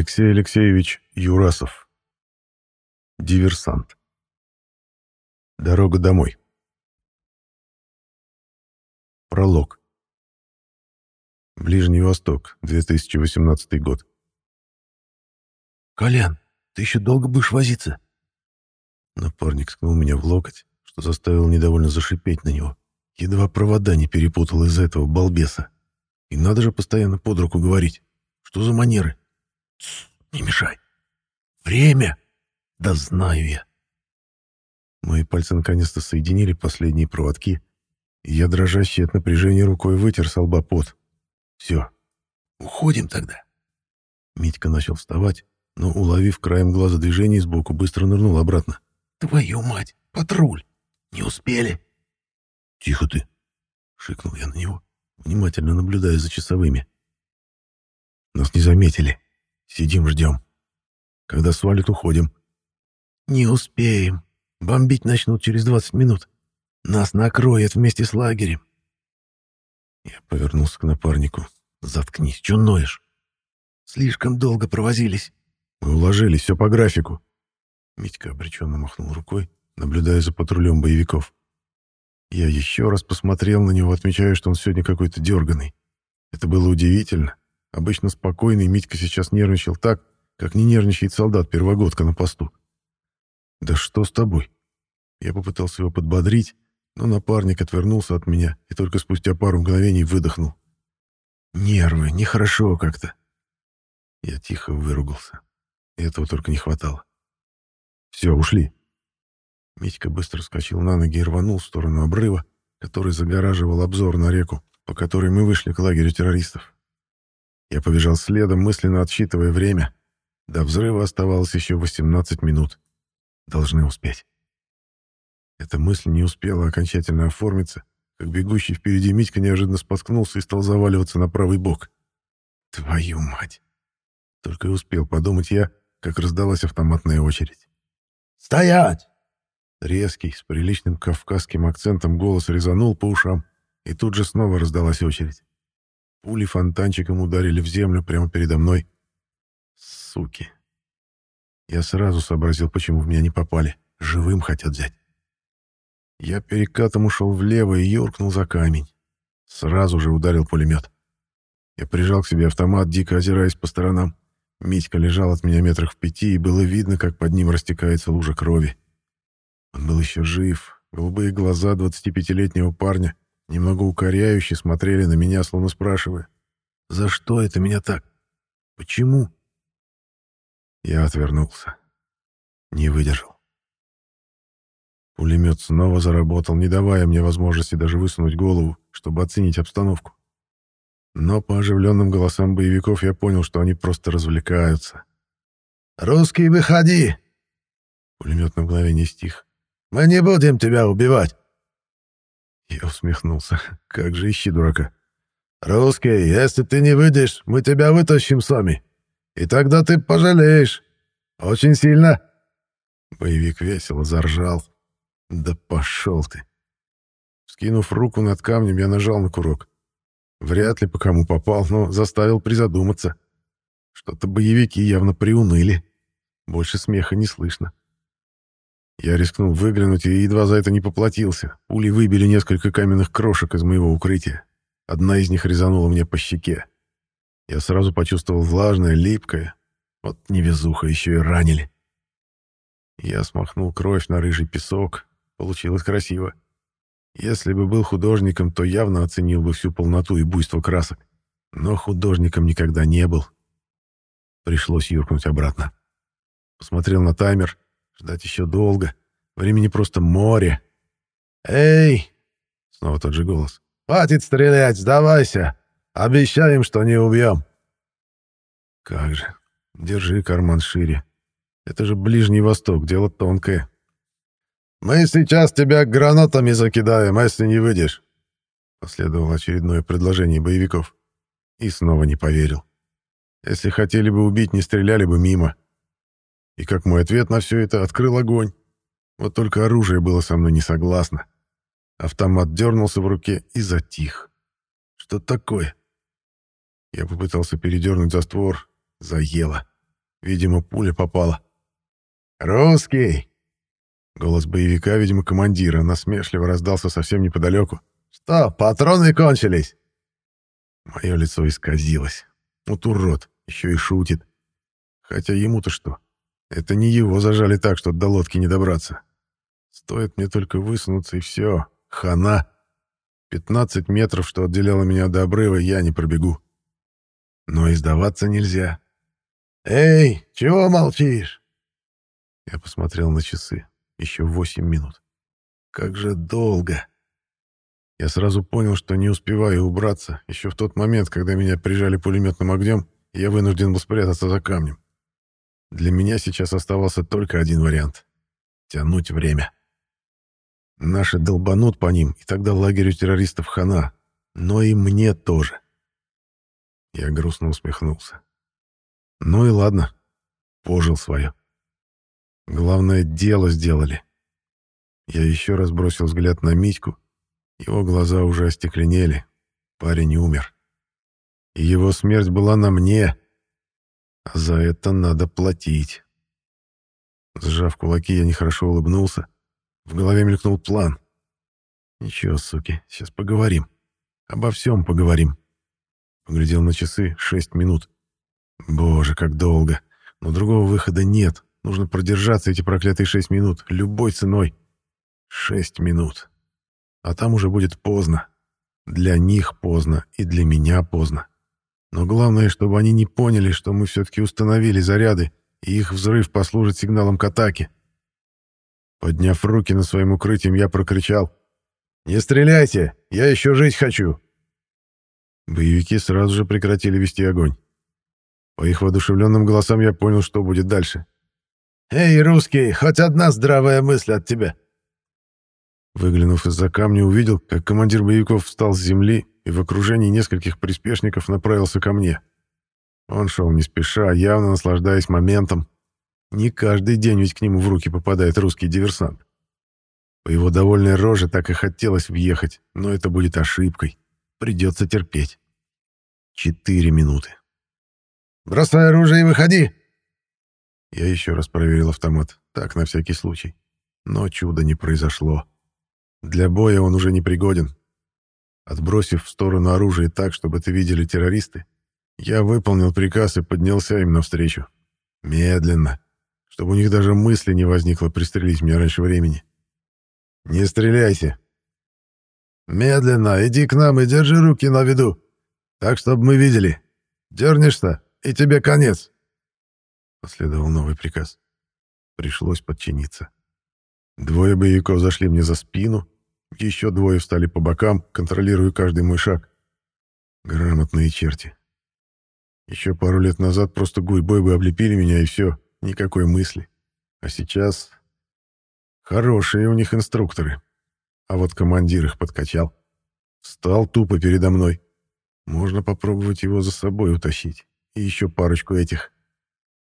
Алексей Алексеевич Юрасов. Диверсант. Дорога домой. Пролог. Ближний Восток, 2018 год. «Колян, ты еще долго будешь возиться?» Напарник скнул меня в локоть, что заставил недовольно зашипеть на него. Едва провода не перепутал из-за этого балбеса. И надо же постоянно под руку говорить. Что за манеры? Не мешай. Время. Да знаю я. Мои пальцы наконец-то соединили последние проводки, и я, дрожащий от напряжения рукой, вытер с лба пот. Все. Уходим тогда. Митька начал вставать, но, уловив краем глаза движение сбоку, быстро нырнул обратно. Твою мать, патруль! Не успели? Тихо ты, шикнул я на него, внимательно наблюдая за часовыми. Нас не заметили. Сидим, ждем. Когда свалит, уходим. Не успеем. Бомбить начнут через 20 минут. Нас накроет вместе с лагерем. Я повернулся к напарнику. Заткнись, что ноешь? Слишком долго провозились. Мы уложились, все по графику. Митька обреченно махнул рукой, наблюдая за патрулем боевиков. Я еще раз посмотрел на него, отмечая, что он сегодня какой-то дерганый. Это было удивительно. Обычно спокойный Митька сейчас нервничал так, как не нервничает солдат-первогодка на посту. «Да что с тобой?» Я попытался его подбодрить, но напарник отвернулся от меня и только спустя пару мгновений выдохнул. «Нервы, нехорошо как-то». Я тихо выругался. Этого только не хватало. «Все, ушли». Митька быстро скочил на ноги и рванул в сторону обрыва, который загораживал обзор на реку, по которой мы вышли к лагерю террористов. Я побежал следом, мысленно отсчитывая время. До взрыва оставалось еще 18 минут. Должны успеть. Эта мысль не успела окончательно оформиться, как бегущий впереди Митька неожиданно споткнулся и стал заваливаться на правый бок. «Твою мать!» Только и успел подумать я, как раздалась автоматная очередь. «Стоять!» Резкий, с приличным кавказским акцентом голос резанул по ушам, и тут же снова раздалась очередь. Пули фонтанчиком ударили в землю прямо передо мной. Суки. Я сразу сообразил, почему в меня не попали. Живым хотят взять. Я перекатом ушел влево и юркнул за камень. Сразу же ударил пулемет. Я прижал к себе автомат, дико озираясь по сторонам. Митька лежал от меня метрах в пяти, и было видно, как под ним растекается лужа крови. Он был еще жив. Голубые глаза 25-летнего парня немного укоряюще смотрели на меня, словно спрашивая, «За что это меня так? Почему?» Я отвернулся. Не выдержал. Пулемет снова заработал, не давая мне возможности даже высунуть голову, чтобы оценить обстановку. Но по оживленным голосам боевиков я понял, что они просто развлекаются. «Русский, выходи!» Пулемет на мгновение стих. «Мы не будем тебя убивать!» Я усмехнулся. Как же ищи дурака. «Русский, если ты не выйдешь, мы тебя вытащим сами. И тогда ты пожалеешь. Очень сильно». Боевик весело заржал. «Да пошел ты!» Скинув руку над камнем, я нажал на курок. Вряд ли по кому попал, но заставил призадуматься. Что-то боевики явно приуныли. Больше смеха не слышно. Я рискнул выглянуть и едва за это не поплатился. Пули выбили несколько каменных крошек из моего укрытия. Одна из них резанула мне по щеке. Я сразу почувствовал влажное, липкое. Вот невезуха, еще и ранили. Я смахнул кровь на рыжий песок. Получилось красиво. Если бы был художником, то явно оценил бы всю полноту и буйство красок. Но художником никогда не был. Пришлось юркнуть обратно. Посмотрел на таймер — Ждать еще долго. Времени просто море. «Эй!» — снова тот же голос. «Хватит стрелять, сдавайся! Обещаем, что не убьем!» «Как же! Держи карман шире. Это же Ближний Восток, дело тонкое». «Мы сейчас тебя гранатами закидаем, если не выйдешь!» Последовало очередное предложение боевиков. И снова не поверил. Если хотели бы убить, не стреляли бы мимо. И как мой ответ на все это, открыл огонь. Вот только оружие было со мной не согласно. Автомат дернулся в руке и затих. Что такое? Я попытался передернуть заствор. Заело. Видимо, пуля попала. «Русский!» Голос боевика, видимо, командира, насмешливо раздался совсем неподалеку. «Что, патроны кончились?» Мое лицо исказилось. Вот урод, еще и шутит. Хотя ему-то что? Это не его зажали так, что до лодки не добраться. Стоит мне только высунуться, и все. Хана. 15 метров, что отделяло меня до обрыва, я не пробегу. Но и сдаваться нельзя. «Эй, чего молчишь?» Я посмотрел на часы. Еще восемь минут. Как же долго. Я сразу понял, что не успеваю убраться, еще в тот момент, когда меня прижали пулеметным огнем, я вынужден был спрятаться за камнем. Для меня сейчас оставался только один вариант — тянуть время. Наши долбанут по ним, и тогда лагерю террористов хана. Но и мне тоже. Я грустно усмехнулся. Ну и ладно, пожил свое. Главное, дело сделали. Я еще раз бросил взгляд на Митьку. Его глаза уже остекленели. Парень умер. И его смерть была на мне. За это надо платить. Сжав кулаки, я нехорошо улыбнулся. В голове мелькнул план. Ничего, суки, сейчас поговорим. Обо всем поговорим. Поглядел на часы. Шесть минут. Боже, как долго. Но другого выхода нет. Нужно продержаться эти проклятые шесть минут. Любой ценой. Шесть минут. А там уже будет поздно. Для них поздно и для меня поздно. Но главное, чтобы они не поняли, что мы все-таки установили заряды, и их взрыв послужит сигналом к атаке. Подняв руки над своим укрытием, я прокричал. «Не стреляйте! Я еще жить хочу!» Боевики сразу же прекратили вести огонь. По их воодушевленным голосам я понял, что будет дальше. «Эй, русский, хоть одна здравая мысль от тебя!» Выглянув из-за камня, увидел, как командир боевиков встал с земли и в окружении нескольких приспешников направился ко мне. Он шел не спеша, явно наслаждаясь моментом, не каждый день ведь к нему в руки попадает русский диверсант. По его довольной роже так и хотелось въехать, но это будет ошибкой. Придется терпеть. Четыре минуты. «Бросай оружие и выходи!» Я еще раз проверил автомат, так, на всякий случай. Но чуда не произошло. Для боя он уже не пригоден. Отбросив в сторону оружие так, чтобы это видели террористы, я выполнил приказ и поднялся им навстречу. Медленно, чтобы у них даже мысли не возникло пристрелить меня раньше времени. «Не стреляйте!» «Медленно, иди к нам и держи руки на виду, так, чтобы мы видели. Дернешься, и тебе конец!» Последовал новый приказ. Пришлось подчиниться. Двое боевиков зашли мне за спину, еще двое встали по бокам, контролируя каждый мой шаг. Грамотные черти. Еще пару лет назад просто гурьбой бы облепили меня, и все. Никакой мысли. А сейчас... Хорошие у них инструкторы. А вот командир их подкачал. Стал тупо передо мной. Можно попробовать его за собой утащить. И еще парочку этих.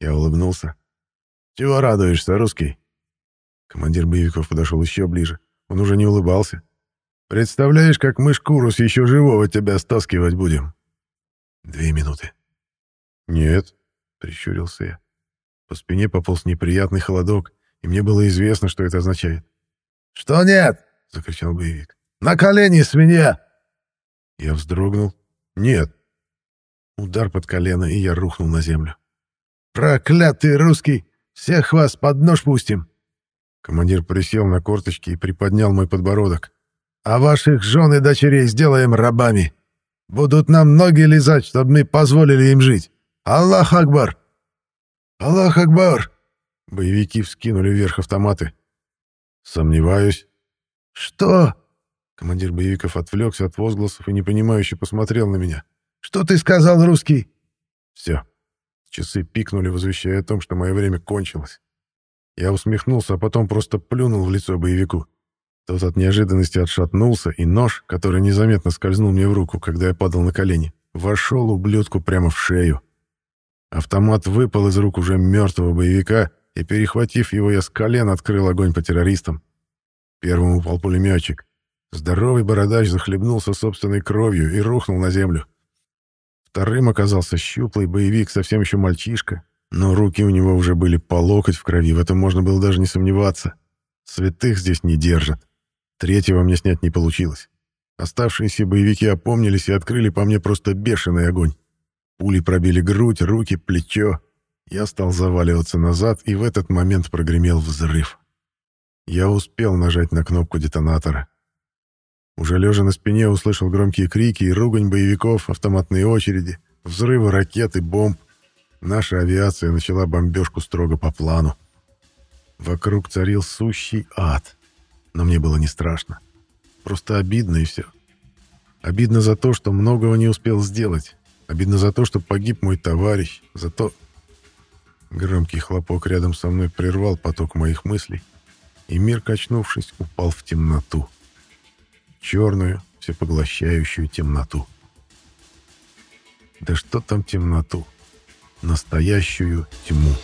Я улыбнулся. «Чего радуешься, русский?» Командир боевиков подошел еще ближе. Он уже не улыбался. «Представляешь, как мы шкуру с еще живого тебя стаскивать будем?» «Две минуты». «Нет», — прищурился я. По спине пополз неприятный холодок, и мне было известно, что это означает. «Что нет?» — закричал боевик. «На колени, свинья!» Я вздрогнул. «Нет». Удар под колено, и я рухнул на землю. «Проклятый русский! Всех вас под нож пустим!» Командир присел на корточки и приподнял мой подбородок. «А ваших жен и дочерей сделаем рабами! Будут нам ноги лизать, чтобы мы позволили им жить! Аллах Акбар!» «Аллах Акбар!» Боевики вскинули вверх автоматы. «Сомневаюсь». «Что?» Командир боевиков отвлекся от возгласов и непонимающе посмотрел на меня. «Что ты сказал, русский?» «Все». Часы пикнули, возвещая о том, что мое время кончилось. Я усмехнулся, а потом просто плюнул в лицо боевику. Тот от неожиданности отшатнулся, и нож, который незаметно скользнул мне в руку, когда я падал на колени, вошел ублюдку прямо в шею. Автомат выпал из рук уже мертвого боевика, и, перехватив его, я с колен открыл огонь по террористам. Первым упал пулеметчик. Здоровый бородач захлебнулся собственной кровью и рухнул на землю. Вторым оказался щуплый боевик, совсем еще мальчишка. Но руки у него уже были по локоть в крови, в этом можно было даже не сомневаться. Святых здесь не держат. Третьего мне снять не получилось. Оставшиеся боевики опомнились и открыли по мне просто бешеный огонь. Пули пробили грудь, руки, плечо. Я стал заваливаться назад, и в этот момент прогремел взрыв. Я успел нажать на кнопку детонатора. Уже лежа на спине услышал громкие крики и ругань боевиков, автоматные очереди, взрывы ракет и бомб. Наша авиация начала бомбежку строго по плану. Вокруг царил сущий ад. Но мне было не страшно. Просто обидно и все. Обидно за то, что многого не успел сделать. Обидно за то, что погиб мой товарищ. За то... Громкий хлопок рядом со мной прервал поток моих мыслей, и мир, качнувшись, упал в темноту. Черную, всепоглощающую темноту. Да что там темноту? Настоящую тьму.